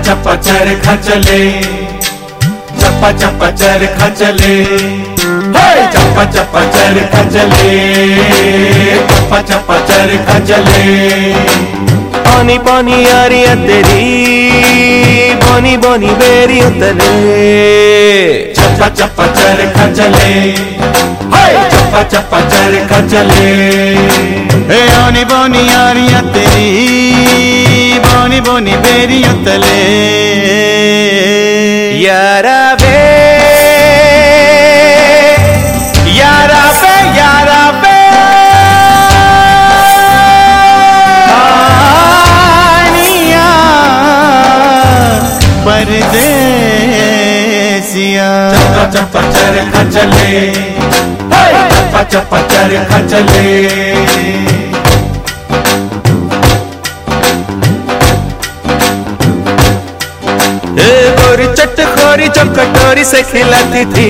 चरखा चले चप्पा चप्पा चरखा चले हे चप्पा चप्पा चरखा चले चप्पा चप्पा चरखा चले पानी पानी यारिया तेरी बोनी बोनी, बेरी उतरे। चप्पा चप्पा चरखा चले हे चप्पा चप्पा चरखा चले ओनी बोनी यारियाँ तेरी बोनी बेरियों तले यारा बे। यारा बे यारा बे। कहानियाँ परदेसिया। चप्पा चप्पा चरखा चले चप्पा चप्पा चरखा चले जो कटोरी से खिलाती थी।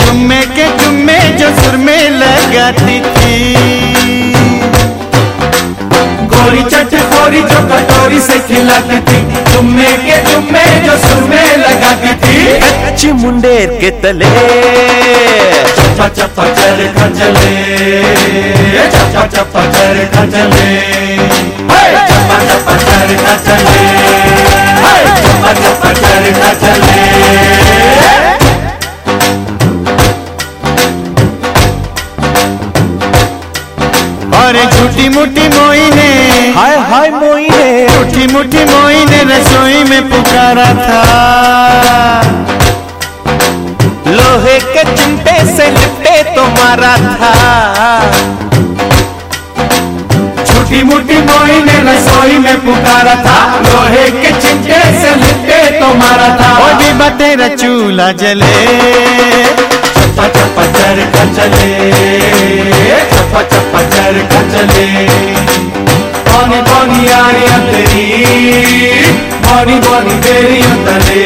जुम्मे के जुम्मे जो सुर में लगाती थी। गोरी चट खोरी जो कटोरी से खिलाती थी। जुम्मे के जुम्मे जो सुर में लगाती थी। कच्ची मुंडेर के तले चप्पा चप्पा चले चप्पा चप्पा चरखा चले हे! चप्पा चप्पा चले हे और झूठी मुठी मोई ने हाय हाय मोई ने झूठी मुठी मोई ने रसोई में पुकारा था। लोहे के चिमटे से लिपटे तो मारा था। छोटी मोटी मोई ने रसोई में पुकारा था। लोहे के चिमटे से लिपटे तो मारा था। और डिब्बा तेरा चूल्हा जले। चप्पा चप्पा चरखा चले चप्पा चप्पा चरखा चले। कौनी कौनी यारियाँ तेरी कौनी कौनी तेरी तले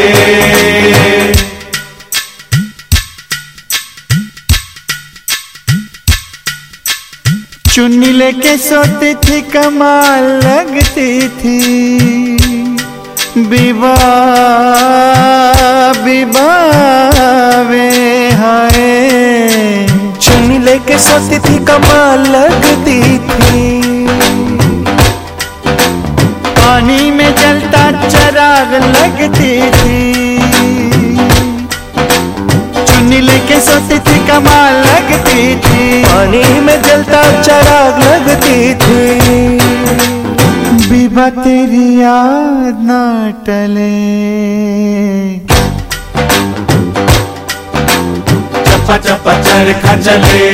चुन्नी लेके सोती थी, कमाल लगती थी। विवाह विवावे हाय चुन्नी लेके सोती थी कमाल लगती थी पानी में जलता चराग लगती थी। चुन्नी लेके सोती थी कमाल लगती थी पानी में जलता चराग लगती थी। विवाह तेरी याद ना टले। चप्पा चरखा चले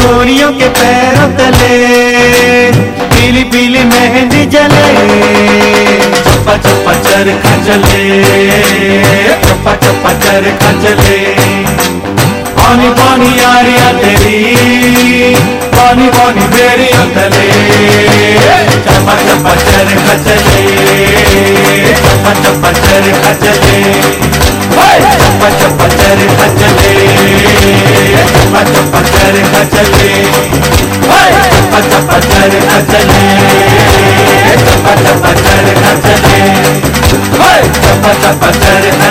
गोरियों के पैरों तले, पीली पीली मेहंदी जले चप्पा चप्पा चरखा चले चप्पा चप्पा चरखा चले पानी पानी यारियाँ तेरी पानी पानी बेरियाँ तले चप्पा चप्पा चरखा चले चप्पा चप्पा चरखा चले चप्पा